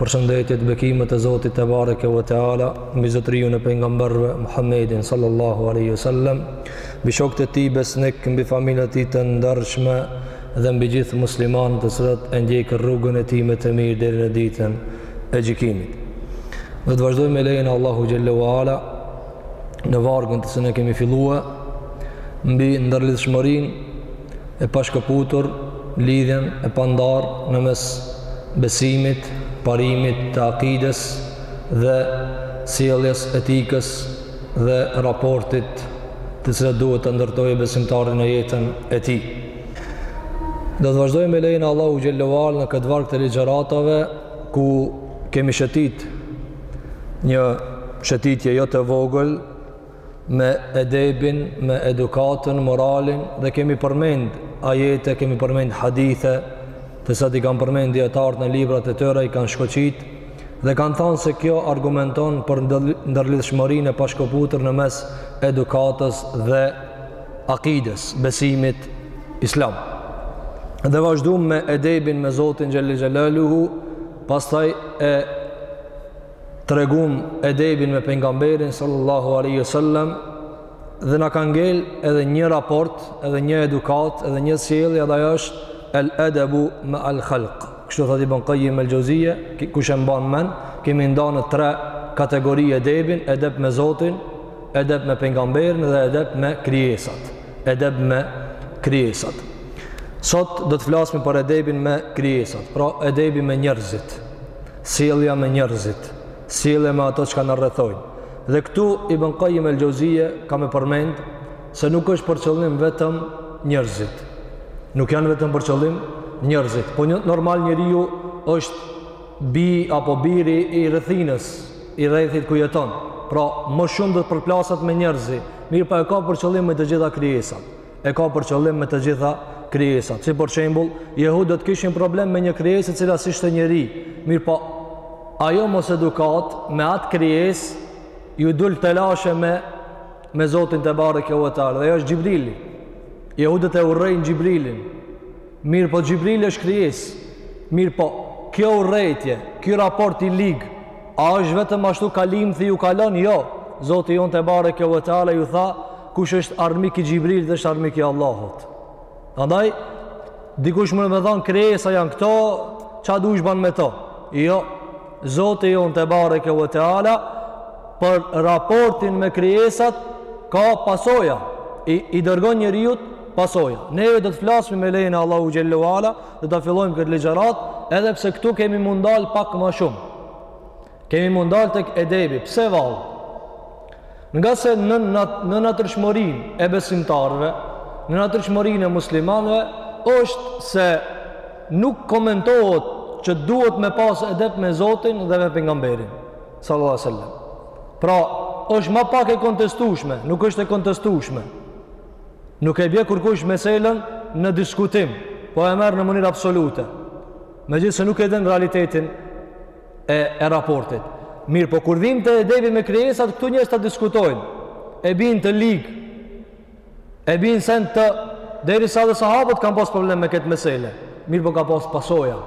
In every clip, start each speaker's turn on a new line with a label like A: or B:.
A: Përshëndetjet, bekimet e Zotit tebareke ve teala mbi zotëriun e pejgamberëve Muhammedin sallallahu alaihi wasallam, mbi shokët e tij besnikë, mbi familjen e tij të ndershme dhe mbi gjithë muslimanët të cilët e ndjekin rrugën e tij me të mirë deri në ditën e gjykimit. Do të vazhdojmë me lejen Allahut xhel-le ue ala në vargun të cilin e kemi fillu mbi ndërlidhshmërinë e pashkëputur lidhjen e pandarë në mes besimit, parimit të akides dhe sjelljes, etikës dhe raportit të cilin duhet ta ndërtojë besimtari në jetën e tij. Do të vazhdojmë me lejen Allahut xhel-le ue ala në këtë varg të ligjëratave ku kemi shëtitë një shëtitje jo të vogël me edebin, me edukatën, moralin dhe kemi përmend ajete, kemi përmend hadithe të cilat i kanë përmend dijetarët në librat e tyre, i kanë shkoqitë dhe kanë thanë se kjo argumenton për ndërlidhshmërinë e pashkëputur në mes edukatës dhe akides, besimit islam dhe vazhdum me edebin me Zotin xhel-le xhelaluhu Pastaj e treguam edebin me pejgamberin sallallahu alaihi wasallam dhe na ka ngel edhe një raport, edhe një edukatë, edhe një sjellje, edhe ajo është el edebu meal halk. Kështu thotë Ibn Kajjim el-Xheuzije, kush e mban mend, kemi nda në tre kategori edebin, edeb me Zotin, edeb me pejgamberin dhe edeb me krijesat. edeb me krijesat. Sot do të flasim për edebin me krijesat, pra edebi me njerëzit, sjellja me njerëzit, sjellja me ato që ka na rrethojnë. Dhe këtu Ibn Kajjim el-Xheuzije ka me përmend, se nuk është për qëllim vetëm njerëzit. Nuk janë vetëm për qëllim njerëzit. Po një normal njeriu është Bij apo biri i rrethinës, i rrethit ku jeton. Pra, më shumë do të përplaset me njerëzit, mirëpo e ka për qëllim me të gjitha krijesat. E ka për qëllim me të gjitha krijesat. Si për shembull, jehudët kishin problem me një krijesë e cila s'ishte njeri, mirëpo ajo mosedukatë me atë krijesë iu dul telashe me me Zotin tebareke ue teala. Dhe ajo është Xhibrili. Jehudët e urrejnë Xhibrilin. Mirëpo Xhibrili është krijesë. Mirëpo, kjo urrejtje, ky raport i lig, a është vetëm ashtu kalimthi ju kalon? Jo. Zoti jonë tebareke ue teala ju tha, kush është armik i Xhibrilit është armik i Allahut. Andaj, dikush mun me thanë krijesa janë këto, ça dush ban me to? Jo, Zoti jonë tebareke ve teala për raportin me krijesat ka pasoja i, i dërgon njeriut pasoja neve do të flasmi me lejen e Allahut xhele ue ala do ta fillojmë këtë ligjëratë edhe pse këtu kemi me u ndal pak ma shumë kemi me u ndal tek edebi pse vallë Ngase në në natyrshmërinë e besimtarëve, në natyrshmërinë e muslimanëve është se nuk komentohet që duhet me pas edep me Zotin dhe me pejgamberin sallallahu alaihi wasallam. Pra, është ma pak e kontestueshme, nuk është e kontestueshme. Nuk e bje kurkush meselën në diskutim, po e merr në mënyrë absolute. Megjithëse nuk e din realitetin e, e raportit. Mirëpo kur vijmë te edebi me krijesat, këtu njerëzt ta diskutojnë, e bijnë të ligë, e bijnë send të, derisa dhe sahabët kanë pas problem me këtë mesele, mirëpo ka pas pasoja,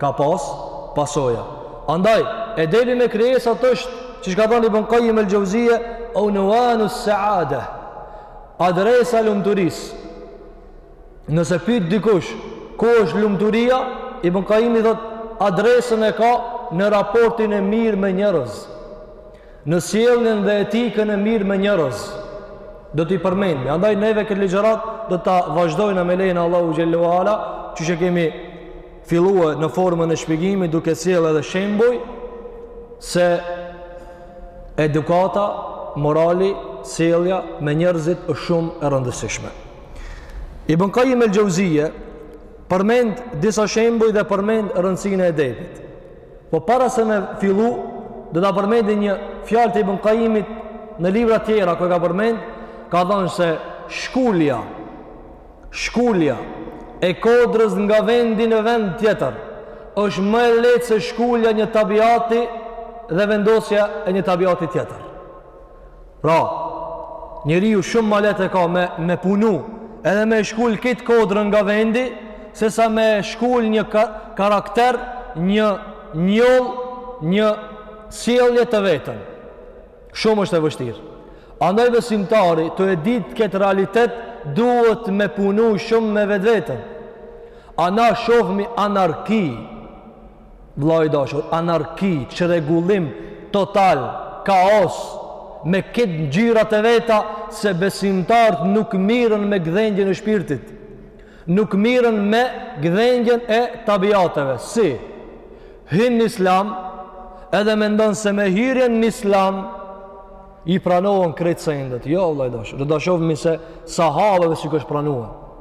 A: ka pas pasoja. Andaj, edebi me krijesat është, që çka tha Ibn Qayyim el-Jauziyje, unuanu seade, adresa lumturisë, Nëse pyet dikush ku është lumturia, Ibn Qayyimi thotë adresën e ka në raportin e mirë me njerëz. Në sjelljen dhe etikën e mirë me njerëz. Do t'i përmendim. Andaj neve këtë ligjëratë do ta vazhdojmë me lejen e Allahut xhele ue ala, qëqë e kemi filluar në formën e shpjegimit duke sjellë edhe shembuj se edukata, morali, sjellja me njerëzit është shumë e rëndësishme. Ibn Qayyim el-Jauziyje përmend disa shembuj dhe përmend rëndësinë e edebit. Po para se me fillu, do ta përmendi një fjalë të Ibn Qayyimit në libra tjera ku e ka përmend, ka thënë se shkulja shkulja e kodrës nga vendi në vend tjetër është më e lehtë se shkulja një tabiati dhe vendosja e një tabiati tjetër. Pra, njeriu shumë ma lehtë e ka me, me punu, edhe me shkul këtë kodrën nga vendi, sesa me shkul një ka, karakter, një njëll, një sjellje të vetën. Shumë është e vështirë. Andaj besimtari, tu e ditë këtë realitet, duhet me punu shumë me vetveten. A na shohmi anarki, Vëllai i dashur, anarki, çrregullim total, kaos me këtë ngjyrat e veta se besimtarët nuk mirren me gdhendjen e shpirtit. Nuk mirren me gdhendjen e tabiateve. Si? Hyn në Islam, edhe mendon se me hyrjen në Islam i pranohen krejt sendet. Jo, vëllai i dashur, do ta shohim se sahabeve s'u është pranuar.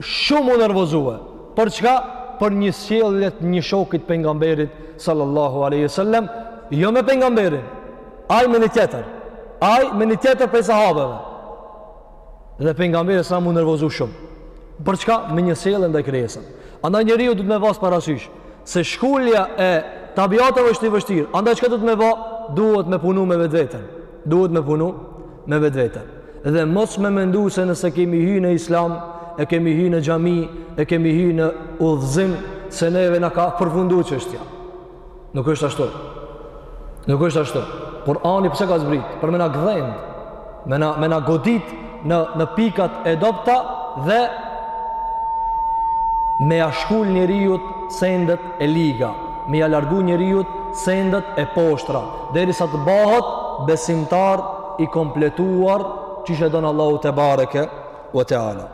A: shumë u nervozu. Për çka? Për një sjellje të një shokit të pejgamberit sallallahu alaihi wasallam, jo me pejgamberin. Ai me një tjetër. Ai me një tjetër prej sahabeve. Dhe pejgamberi sallam u nervozu shumë. Për çka? Me një sjellje ndaj krijesave. Andaj njeriu duhet me pas parasysh se shkulja e tabiateve është i vështirë. Andaj çka duhet me bë? Duhet me punu me vetveten. Duhet me punu me vetveten. Dhe mos me mendu se nëse kemi hy në islam, e kemi hy në xhami, e kemi hy në udhëzim, se neve na ka përfundu çështja. Nuk është ashtu. Nuk është ashtu. Kurani pse ka zbrit? Për me na gdhend, me na, me na godit në në pikat e dobta dhe me ja shkul njeriut sendet e liga, me ja largu njeriut sendet e poshtra, derisa të bahet besimtar i kompletuar qysh e don Allahu tebareke ve teala.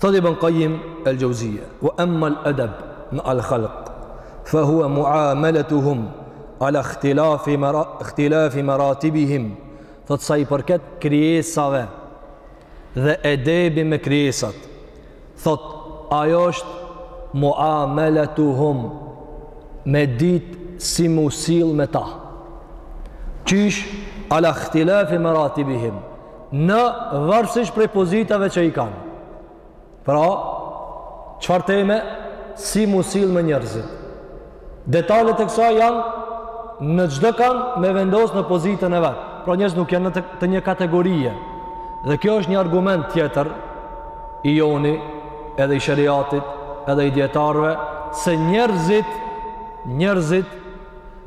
A: Thotë Ibn Kajim el Xheuzije, ve emma el edeb meal khalq, fa hua muameletuhum ala khtilafi, mara, khtilafi maratibihim, Thotë sa i përket krijesave dhe edebi me krijesat. Thotë, ajo është muameletuhum, me ditë si m'u sill me ta. Qysh, ala khtilafi maratibihim, në varësi prej pozitave që i kanë. Pra, çfarë teme, si m'u sill me njerëzit. Detalet e kësaj janë në çdo kand me vendosë në pozitën e vet. Pra njerëzit nuk janë në të, të një kategorie. Dhe kjo është një argument tjetër i joni, edhe i sheriatit, edhe i dijetarëve, se njerëzit, njerëzit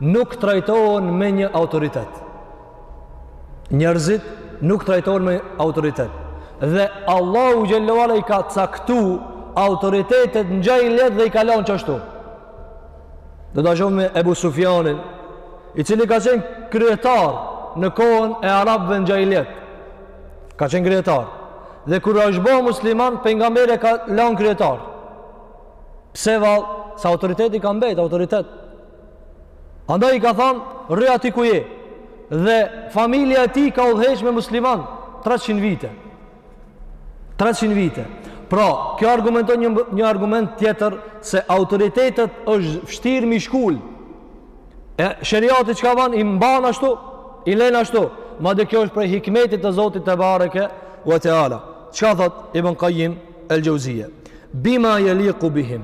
A: nuk trajtohen me një autoritet. njerëzit nuk trajtohen me autoritet. Dhe Allahu xhele ve ala i ka caktu autoritetet në xhahilijet dhe i ka lanë qashtu. Do ta shohim me Ebu Sufjanin, i cili ka qenë kryetar në kohën e arabëve në xhahilijet. Ka qenë kryetar. Dhe kur është bo musliman, pejgamberi e ka lanë kryetar. Pse vallë? Se autoriteti i ka mbet, autoritet. Andaj i ka thanë, rri aty ku je. Dhe familja e tij ka udhëheqë me musliman 300 vite. 300 vite. Pra, kjo argumenton një, një argument tjetër se autoritetet është vështirë m'i shkul. E sheriati çka ban, i mban ashtu, i len ashtu. Madje kjo është prej hikmetit të Zotit tebareke ve teala. Çka thotë Ibn Kajim El Xheuzije? Bima jeliku bihim.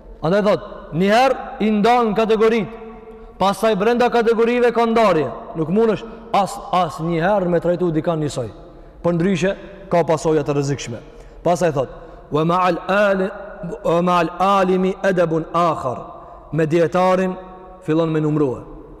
A: Andaj thot, njëherë i ndan në kategoritë, pasaj brenda kategorive ka ndarje, nuk mund është as, as njëherë me trajtu dikan njësoj, përndryshe ka pasoja të rrezikshme. Pasaj thot, wa ma al ali, wa ma al alimi edebun ahar, me dijetarin fillon me numrue.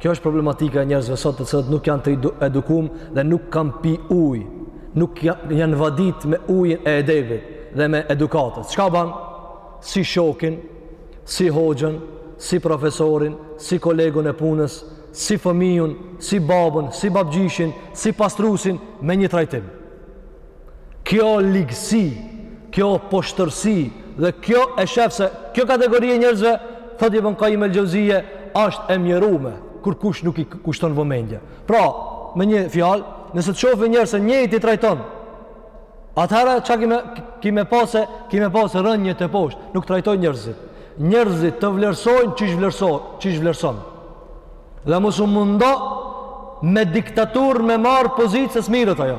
A: Kjo është problematika e njerëzve sot të cilët nuk janë të edukum dhe nuk kanë pi ujë, nuk janë vadit me ujin e edebit dhe me edukatës. Çka ban? Si shokin, si hoxhën, si profesorin, si kolegun e punës, si fëmijun, si babën, si babgjyshin, si pastrusin, me një trajtim. Kjo ligësi, kjo poshtërsi dhe kjo e shef se kjo kategori e njerëzve, thot Ibn Kajim el Xheuzije, ashtë e mjerume, kurkush nuk i kushton vëmendje. Pra, me një fjalë, nëse të shofin njerëz se njëjt i trajton, atëherë çka kemi, kemi pasë, kemi pasë rënie të poshtë, nuk trajton njerëzit. Njerëzit të vlerësojnë qysh i vlerëson. Dhe mos u mundo me diktaturë me marrë pozitë se s'mirret ajo.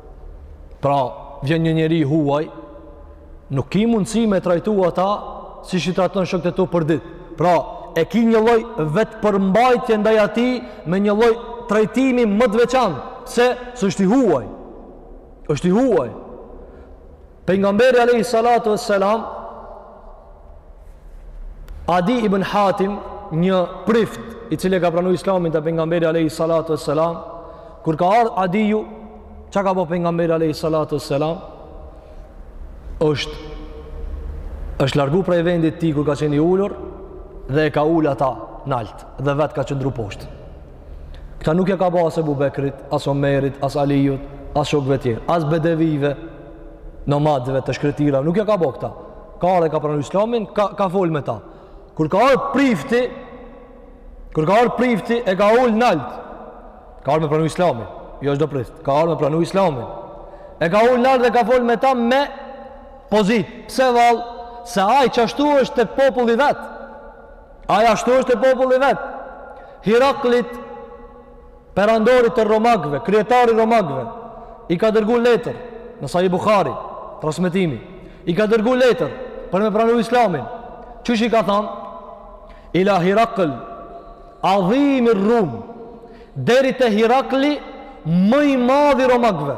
A: Pra, vjen një njeri i huaj, nuk ki mundësi me trajtu ata siç i trajton shokët e tu për ditë. Pra, e ki një lloj vetëpërmbajtje ndaj atij me një lloj trajtimi më të veçantë, pse se është i huaj. është i huaj. Pejgamberi alayhi salatu wassalam Adi ibn Hatim një prift i cili e ka pranu Islamin te pejgamberi alayhi salatu wassalam kur ka ardh Adiu çka ka bo pejgamberi alayhi salatu wassalam është është largu prej vendit tij kur ka qenë i ulur dhe e ka ul ata nalt dhe vet ka qëndru poshtë Këta nuk ja ka bo as Ebu Bekrit, as Omerit, as Alijut, as shokve tjerë, as bedevive, nomadve të shkretirave, nuk ja ka bo këta. Ka ardh e ka pranu islamin, ka, ka fol me ta. Kur ka ardh prifti, kur ka ardh prifti, e ka ul nalt. Ka ardh me pranu islamin, jo çdo prift, ka ardh me pranu islamin. E ka ul nalt dhe ka fol me ta me pozitë. Pse vallë? Se ai qashtu është te populli i vet. Ai ashtu është te populli i vet. Hiraklit perandorit të romakëve, kryetari i romakëve, i ka dërgu letër në Sahih Buhari, transmetimi. I ka dërgu letër për me pranu Islamin. Qysh i ka thanë? Ila Hirakl, adhimi Rum, deri te Hirakli më i madhi i romakëve.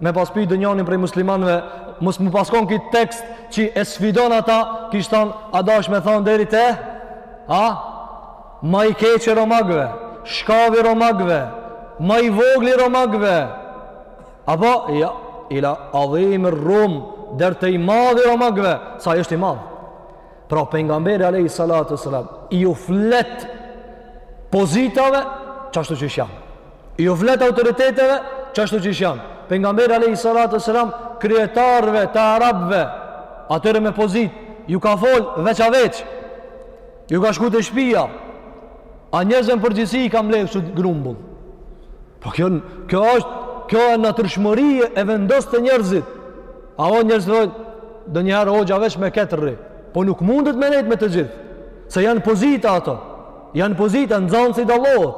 A: me pas pi dëgjonin prej muslimanve, mos me pas kon ky tekst që e sfidon ata, kish than, a dasht me than deri te, a, ma i keqi romakëve, skllavi romakëve, ma i vogli romakëve, apo, ja, ila adhimi rrum, deri te i madhi romakëve, sa është i madh, Pra pejgamberi alayhi salatu wasalam iu flet pozitave qashtu qysh janë. Iu flet autoriteteve qashtu qysh janë. Pejgamberi alayhi salatu wasalam kryetarëve të arabëve atyre me pozitë ju ka fol veç a veç. Ju ka shku te shpia. A njerëzve në përgjithësi i ka mbledh kështu grumbull. Po kjo, kjo është, kjo e natyrshmëri e vendosur te njerëzit. Apo njerëzit dojnë, ndonjëherë hoxha veç me këta rri. Po nuk mundet me nejt me të gjithë. Se janë pozita ato. Janë pozita, nxanësi dallohet.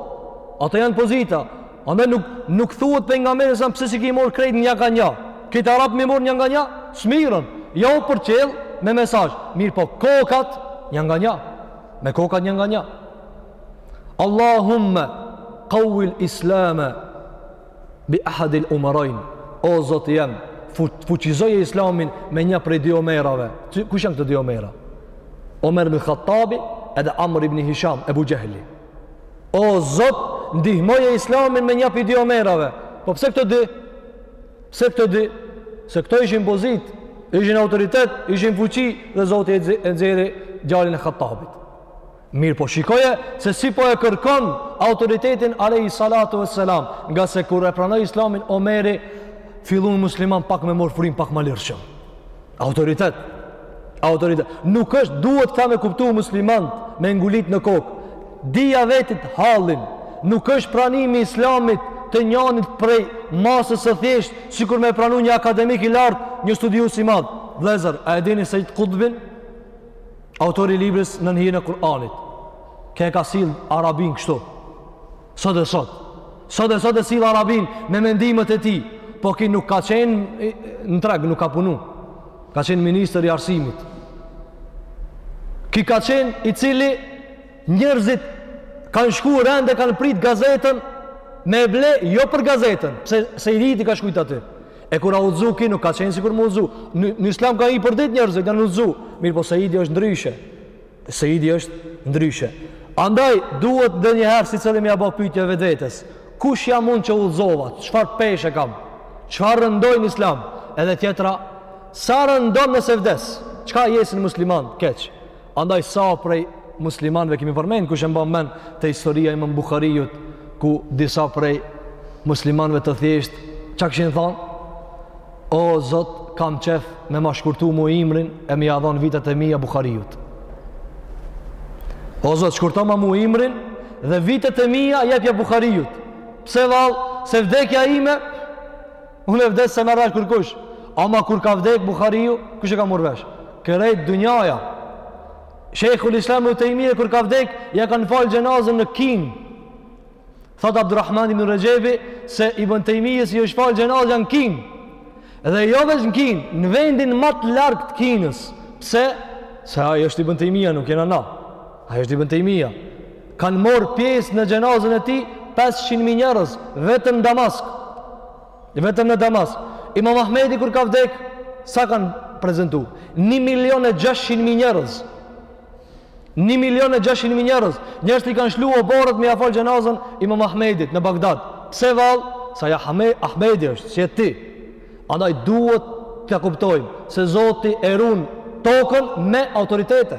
A: Ato janë pozita. Andaj nuk, nuk thuhet për nga mërë, nësëm pëse si ki morë krejtë një ka një. Krejt arabt me i marrë nja nga nja, s'mirren. Ja u përcjell me mesazh. Mirëpo, kokat nja nga nja. Me kokat nja nga nja. Allahumme qawwil islame bi ahadil umarajn o zot jem fuqizoje islamin me një prej dy omerave kush janë këta dy omera omer ibn khattabi edhe amr ibn hisham ebu xhehli o zot ndihmoje islamin me një prej dy omerave po pse këta dy pse këta dy se këta ishin pozitë ishin autoritet ishin fuqi dhe zoti e nxjerr djalin e khattabit Mirëpo shikoje se si po e kërkon autoritetin Alejhi Salatu ve Selam ngase kur e pranoi islamin Omeri fillun muslimant pak me marrë frymë pak ma lirshëm autoritet autoritet nuk është duhet kta me kuptu muslimant me ngulit në kokë me ja dit vetit hallin nuk është pranimi i islamit të njanit prej masës së thjeshtë sikur me pranu një akademik i lartë një studius i madh vllezër a e dini Sejid Kutbin Autori i librit nën hijen e Kur'anit. Ky e ka sill Arabinë kështu. Sot e sot. Sot e sot e sill Arabinë me mendimet e tij. Po ky nuk ka qenë në treg, nuk ka punu. Ka qenë ministër i arsimit. Ky ka qenë i cili njerëzit kanë shku rend e, kanë prit gazetën me e ble, jo për gazetën, pse, Sejidi ka shkrujt aty. E kur u udhëzu ky nuk ka qenë sikur m'u udhëzu. Në, në islam ka hi për ditë njerëz, janë udhëzu. Mirëpo Sejidi është ndryshe. Sejidi është ndryshe. Andaj, duhet ndonjëherë secili me ja bo pytje vetvetes. Kush jam unë që u udhëzova? Çfarë peshe kam? Çfarë rëndoj në islam? Edhe tjetra, sa rëndon nëse vdes? Çka jesin muslimant? Keq. Andaj sa prej muslimanëve kemi përmen kush e mban men te historia e Imam Buhariut ku disa prej muslimanëve të thjesht çka kishin thënë o Zot kam qejf me ma shkurtu mu ymrin e m'ia dhon vitet e mija Buhariut o Zot shkurtoma mu ymrin dhe vitet e mija jepja Buhariut pse vallë se vdekja ime Unë e vdes s'e merr vesh kërkush. Ama kur ka vdek Buhariu, kush e ka marr vesh? Krejt dynjaja. Shejhul Islam Ibnu Tejmije kur ka vdek, ia kanë falë xhenazën në Kinë. Thot Abdurrahman ibn Rexhebi se Ibn Tejmijes i është falë xhenazja në Kinë. Edhe jo veç në Kinë, në vendin ma të largë të Kinës. Pse? Se ai është Ibn Tejmije, nuk jena na. Ai është Ibn Tejmije. Kanë marrë pjesë në xhenazën e tij 500 mijë njerëz vetëm në Damask. Vetëm në Damask. Imam Ahmedi kur ka vdek, sa kanë prezentu? 1 milion e 600 mijë njerëz. 1 milion e 600 mijë njerëz. Njerëzit i kanë lshu oborret me ia fal xhenazën Imam Ahmedit në Bagdad. Pse vallë? Se ai Ahmedi është, s'je ti. Andaj duhet ta kuptojmë se Zoti e run tokën me autoritete.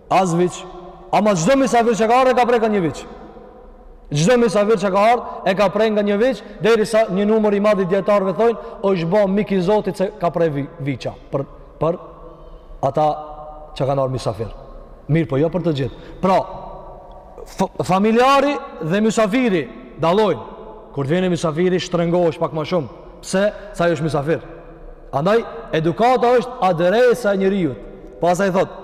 A: As viç. Ama çdo mysafir që ka ardh e ka pre nga një viç. Çdo mysafir që ka ardh e ka pre nga një viç, derisa një numër i madh i dijetarëve thonë, është ba mik i Zotit se ka pre viça për ata që kanë ardh mysafir. Mirë, po jo për të gjithë. Pra, familjari dhe mysafiri dallojnë. Kur të vjen mysafiri, shtrëngohesh pak ma shumë. Pse? Se ai është mysafir. Andaj edukata është adresa e njeriut. Pastaj thotë,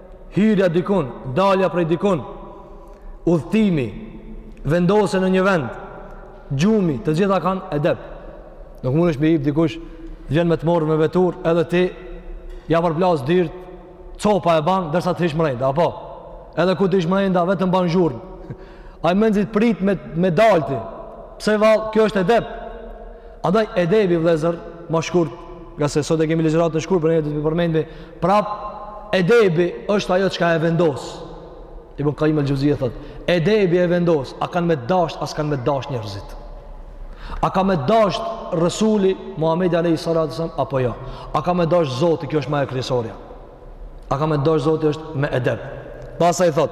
A: hyrja dikun, dalja prej dikun, udhëtimi, vendosja në një vend, gjumi, të gjitha kanë edeb. Nuk mundesh ti me hip dikush, vjen me të morë me veturë, edhe ti, ia përplas dyrt, copa e ban, derisa të hish mrejnda, apo? Edhe kur të hish mrejnda, vetëm ban zhurmë. Ai mezi t'prit me, me dal ti. Pse vallë, kjo është edeb. Andaj edebi vëllezër, ma shkurt, ngase sot e kemi ligjëratën e shkurt, por ne do të përmendmi prap edebi është ajo çka e vendos. Ibn Kajjim el-Xheuzije thot, edebi e vendos, a kanë me dasht, a s'kanë me dasht njerëzit. A ka me dasht Resuli Muhamedi alejhi salatu ve selam apo jo? A ka me dasht Zoti, kjo është ma e kryesorja. A ka me dasht Zoti është me edeb. Pastaj thot,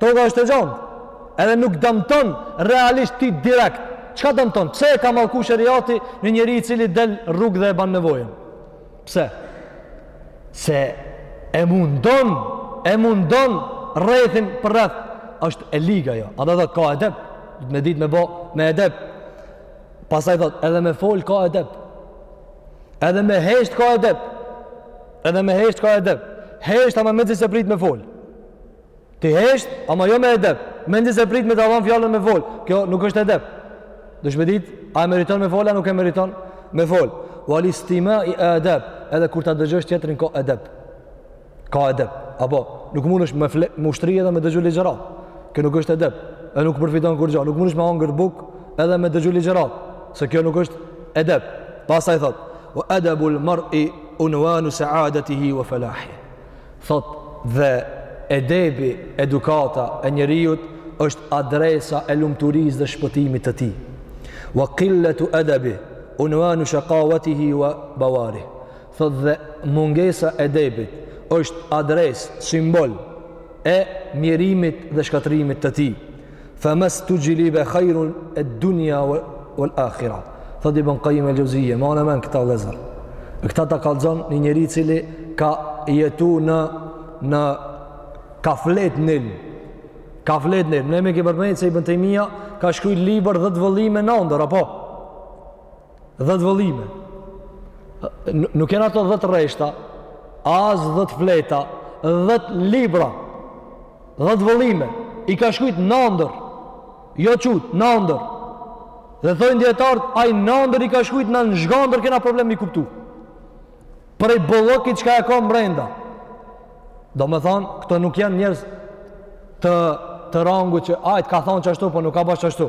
A: Toka është e gjanë. Edhe nuk dëmton realisht ty direkt. Çka dëmton? Pse e ka mallku sheriati një njeri i cili del rrugë dhe e bën nevojën? Pse? Se e mundon, e mundon rrethin përreth. Është e ligë ajo. Edhe thot ka edep. Me ditë me bo, me edep. Pastaj thot, edhe me fol ka edep. Edhe me hesht ka edep. Edhe me hesht ka edep. Hesht ama mezi se prit me fol. Ti hesht, ama jo me edep. Mezi se prit me ta dhënë fjalën me fol. Kjo nuk është edep. Duhesh me ditë, a e meriton me fol a nuk e meriton me fol. Wal istima'i edep, edhe kur ta dëgjosh tjetrin ka edep. Ka edep. Apo nuk mundesh me fle, me u shtri edhe me dëgju ligjëratë. Kjo nuk është edep. E nuk përfiton kurgjë. Nuk mundesh me hangër buk edhe me dëgju ligjëratë, se kjo nuk është edep. Pastaj thot: "Wa adabul mar'i unwanu sa'adatihi wa falahihi." Thotë dhe edebi, edukata e njeriut është adresa e lumturisë dhe shpëtimit të tij. Wa qillatu adabi unwanu shaqawatihi wa bawarih. Thotë dhe mungesa e edebit është adresë, simbol e mjerimit dhe shkatërrimit të tij. Fa mastuxhlibe khajru ad-dunja wal akhira. Thot Ibn Kajim el-Xheuzije, mane n'men këta vllezër. E këta ta kallzon një njeri cili ka jetu në, në ka flejt n'ilm. Ka flejt n'ilm. Ne e kemi përmen se Ibn Tejmija ka shkrujt libër dhetë vëllime n'andërr, apo? Dhetë vëllime. Nuk janë ato dhetë rreshta, as dhetë fleta, dhetë libra. Dhetë vëllime. I ka shkrujt n'andërr. Jo çut, n'andërr. Dhe thojnë dijetarët, ai n'andërr i ka shkrujt, na n'zhgandërr, kena problem me i kuptu. Prej bollëkit çka e ka mrenda. Domethonë, këto nuk janë njerëz të, të rangut që, ai të ka thonë qashtu, po nuk ka bash qashtu.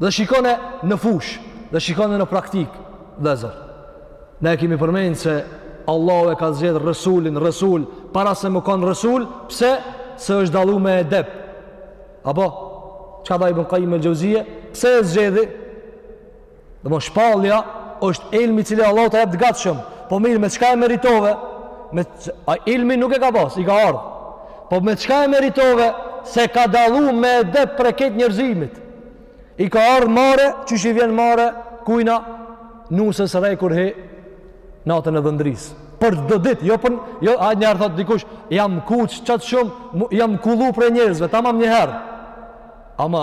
A: dhe shikone në fushë dhe shikone në praktikë vllezër ne e kemi përmenë se Allahu e ka zgjedh resulin resul para se me konë resul pse se është dallu me edep apo çka tha Ibn Kajim el-Xheuzije pse e zgjedhi domethonë shpallja është ilmi cili Allahu ta jep të gatshëm po mirë me çka e meritove me, a ilmi nuk e ka pas i ka ardhë Po me çka e meritove se ka dallu me edep prej krejt njerëzimit? I ka ardhë marre, qysh i vjen marre, kujna, nuses re kur hin, natën e dhëndrisë. Për çdo ditë, jo për, jo, a njëherë thotë dikush, jam kuq qaq shumë, jam kullu prej njerëzve, tamam njëherë. Ama,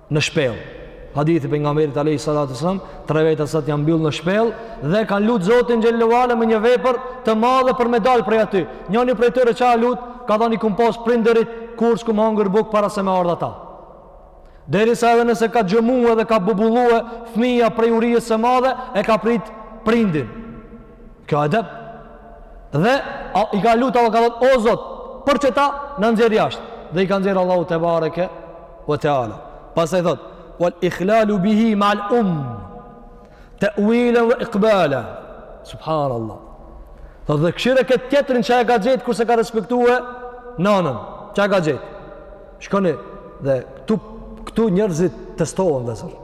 A: në shpellë. Hadithi i pejgamberit alayhi salatu sallam, tre veta sa janë mbyll në shpellë dhe kanë lut Zotin xhel-le ue ala me një vepër të madhe për me dal prej aty. Njëri prej tyre ça ka lut, ka than i kum pas prindërit kurr s'kum hangër buk para se me ardh ata. Derisa edhe nëse ka gjëmue dhe ka bubullue fëmija prej urijes së madhe, e ka prit prindin. Kjo edeb. Dhe ai ka lut, Allah ka thot, o Zot, për qeta na nxjerr jashtë. Dhe i ka nxjerr Allahu tebareke ve teala. Pastaj thotë, wal ikhlalu bihi ma'al um, te'uilen ve ikbala. Subhanallah. Thotë dhe kshire këtë tjetrin ça e ka gjet, kur s'e ka respektue nanën, ça e ka gjet. Shikoni, dhe këtu, këtu njerëzit testohen dhe zërë.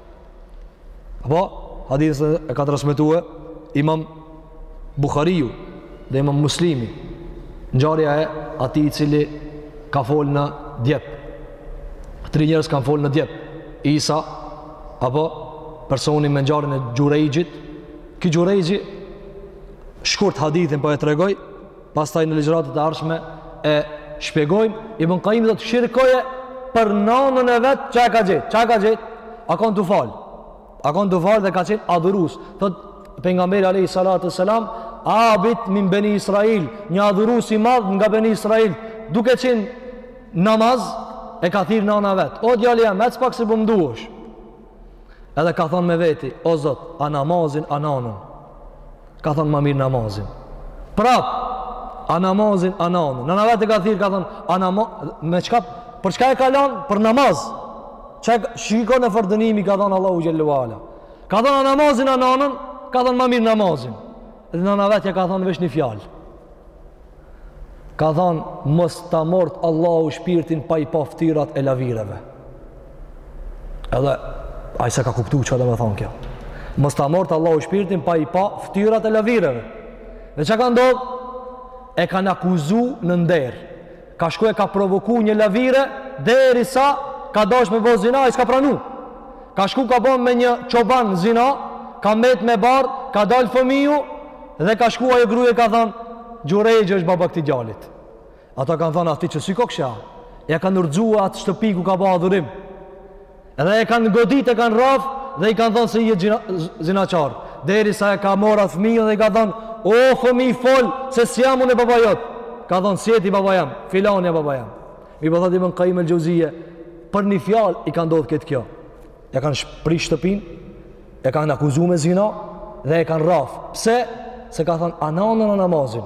A: Apo, hadithin e ka transmetue, imam Bukhariu dhe imam Muslimi, ngjarja e atij i cili ka fol në djep. Tri njerëz kanë fol në djep. Isa, apo, personi me ngjarjen e Xhurejxhit, ky Xhurejxhi, shkurt hadithin po e tregoj, Pastaj në ligjëratat e ardhshme e shpjegojmë Ibn Qayyimi thotë shikoje për nanën e vet ça e ka gjetë. Ça e ka gjetë? A kon tu fal. A kon tu fal dhe ka qenë adhurus. Thot pejgamberi alayhi salatu selam, abid min bani Israil, një adhurus i madh nga bani Israil, duke qenë namaz e ka thirr nana vet. O djali jam, ec pak se po m'duhesh. Edhe ka thonë me veti, o Zot, a namazin a nanën. Ka thonë ma mirë namazin. Prap, a namazin, a nanën. Nana vet e ka thirr, ka thonë, a namazin, me çka, për çka e ka lan? Për namaz. Ça shikoni çfar dënimi ka dhan Allahu xhel-le ue ala. Ka thonë, a namazin, a nanën, ka thonë ma mirë namazin. Dhe nana vet ja ka thonë, veç një fjalë. Ka thënë, mos ta mort Allahu shpirtin pa i pa ftyrat e lavireve. Edhe ai s'e ka kuptu çka domethonë kjo. Mos ta mort Allahu shpirtin pa i pa ftyrat e lavireve. Dhe ça ka ndodh? E kanë akuzu në nder. Ka shku e ka provoku një lavire, derisa ka dash me bo zina, ai s'ka pranu. Ka shku ka bo me një çoban zina, ka met me barrë, ka dal fëmiju, dhe ka shku ajo gruje ka thonë, Xhurejxh është baba i këtij djalit. Ata kanë thonë, a ti qesi kokësha, ja kanë rrxua atë shtëpi ku ka bo adhurim. Dhe e kanë godit, e kanë rraf dhe i kanë thonë se je zinaqar. Derisa e ka mor at fëmijën dhe i ka thonë, o fëmi fol, se s'jam unë baba jot. Ka thonë, s'je ti baba jam, filani a baba jam. Mi po thotë Ibn Kajim el Xhevzije, për një fjalë i ka ndodhë këtij kjo. Ja kanë shprish shtëpin, e kanë akuzu me zina dhe e kanë rraf. Pse? Se ka thonë, a nanën a namazin.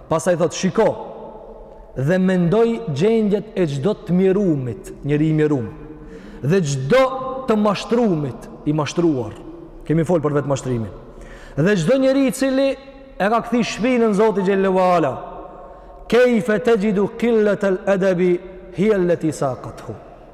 A: Pastaj thotë, shiko, dhe mendoj gjendjet e çdo të mjerumit, njeri i mjerum, dhe çdo të mashtrumit, i mashtruar. Kemi fol për vetëmashtrimin. Dhe çdo njeri i cili e ka kthy shpinën Zotit Xhelle ue Ala, kejfe texhidu killetel edebi hije leti sakat-hu.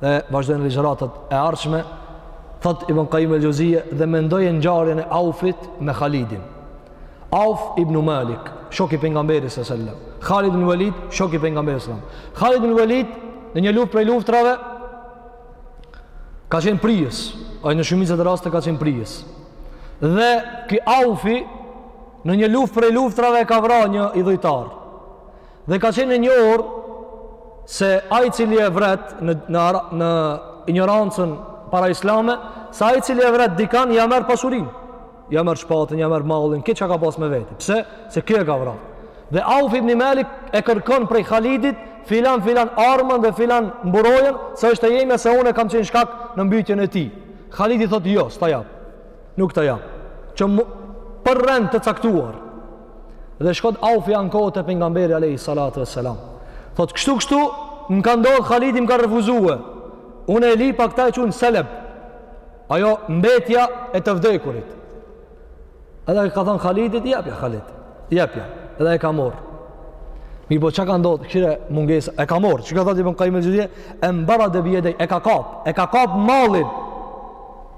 A: dhe vazhdon ligjëratat e ardhshme thotë Ibn Qayyim al-Jawziyya dhe mendoje ngjarjen e Aufit me Khalidin Auf ibn Malik shok i pejgamberit sallallahu alaihi wasallam Khalid ibn Walid shok i pejgamberit sallallahu alaihi wasallam Khalid ibn Walid në një luftë prej luftrave ka qenë prijës ai në shumicën e rasteve ka qenë prijës dhe ky Aufi në një luftë prej luftrave ka vra një idhujtar Dhe ka qenë e njohur se ai i cili e vret në në në injorancën para islame, se ai i cili e vret dikan ja merr pasurinë. Ja merr shpatën, ja merr mallin, këtë çka ka pas me vete. Pse? Se kjo e ka vra. Dhe Auf ibn Malik e kërkon prej Khalidit filan filan armën dhe filan mburojën, se është e jemja se unë kam qenë shkak në mbytjen e tij. Khalidi thotë jo, s'ta jap. Nuk ta jap. Që për rend të caktuar. Dhe shkon Aufi ankohet te pejgamberi alejhi salatu ue selam. Thotë, kështu kështu, më ka ndodh Khalidi më ka refuzue. Unë e lypa, këta e qujnë seleb. Ajo mbetja e të vdekurit. Edhe ka thanë Khalidit, jepja Khalid, jepja. Edhe e ka marrë. Mirëpo çka ka ndodh, kqyre mungesa, e ka marrë. Çka thotë Ibn Qayyim al-Jawziyya, e mbara dhe bjedej, e ka kapë, e ka kapë mallin.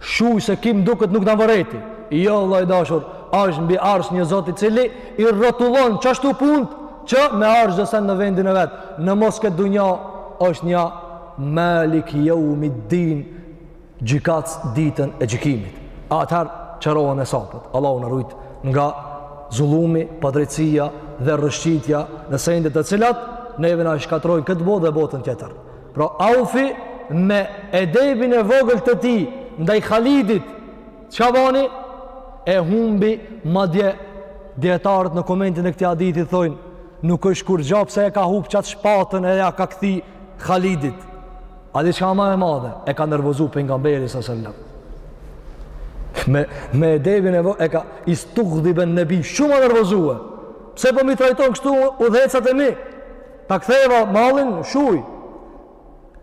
A: Shuj se kurrkush nuk na vërejti. Jo vëllai i dashur, është mbi Arsh një Zot i cili i rrotullon qashtu punët që me ardh çdo send në vendin e vet. Në mos këtë dunja është një Malik Yawmiddin gjykatës, ditën e gjykimit. Atëherë qërohen hesapet. Allahu na rujt nga zullumi, padrejtësia dhe rrëshqitja në sende të cilat neve na shkatërrojnë këtë botë dhe botën tjetër. Pra Aufi me edebin e vogël të tij ndaj Khalidit, çka bani? E humbi madje dietarët në komentin e këtij hadithi thonë, nuk është kurgja pse e ka hup qat shpatën e ja ka kthy Khalidit. A di çka ma e madhe? E ka nervozu pejgamberin alejhi selam. Me me edebin e vogël e ka istughdhibe nebi, shumë a nervozu. Pse po m'i trajton kështu udhëheqësat e mi? Ta ktheva mallin shuj.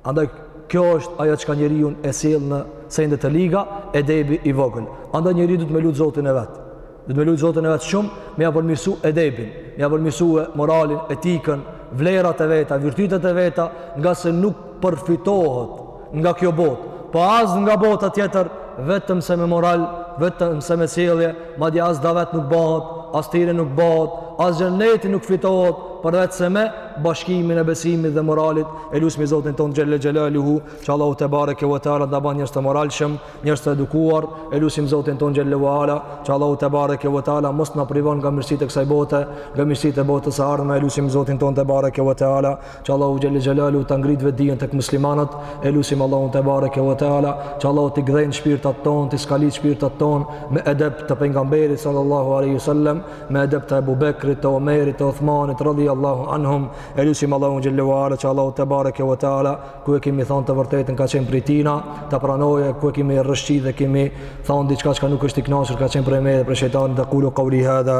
A: Andaj kjo është ajo çka njeriun e sjell në sende të liga, edebi i vogël. Andaj njeriu duhet me lut Zotin e vet. Duhet me lut Zotin e vet shumë, me ia përmirësu edebin, me ia përmirësu moralin, etikën, vlerat e veta, virtytet e veta, ngase nuk përfitohet nga kjo botë, po as nga bota tjetër, vetëm se me moral, vetëm se me sjellje, madje as davet nuk bëhet, as tire nuk bëhet, as xheneti nuk fitohet, përveç se me bashkimin e besimit dhe moralit, e lusim Zotin tonë xhelle xhelaluhu, që Allahu te bareke ve teala ta bën njerëz të moralshëm, njerëz të edukuar, e lusim Zotin tonë xhelle ve ala, që Allahu tebareke ve teala mos na privon nga mirësitë e kësaj bote, nga mirësitë e botës së ardhme, e lusim Zotin tonë tebareke ve teala, që Allahu xhelle xhelaluhu të ngritë vetëdijen tek muslimanët, e lusim Allahun tebareke ve teala, që Allahu të gdhendë shpirtat tanë, të skalit shpirtat tanë, me edep të pejgamberit sallallahu alejhi ve sel-lem, me edep të Ebu Bekrit, të Omerit, të Othmanit, radijallahu anhum, e lusim Allahun xhelle ve ala, që Allahu tebareke ve teala, ku e kemi thonë të vërtetën ka qenë prej tina, të pranoje, ku e kemi rrëshqit dhe kemi thonë diçka që ka nuk është i knaqur, ka qenë prej meje dhe prej shejtanit, ekulu kauli hadha,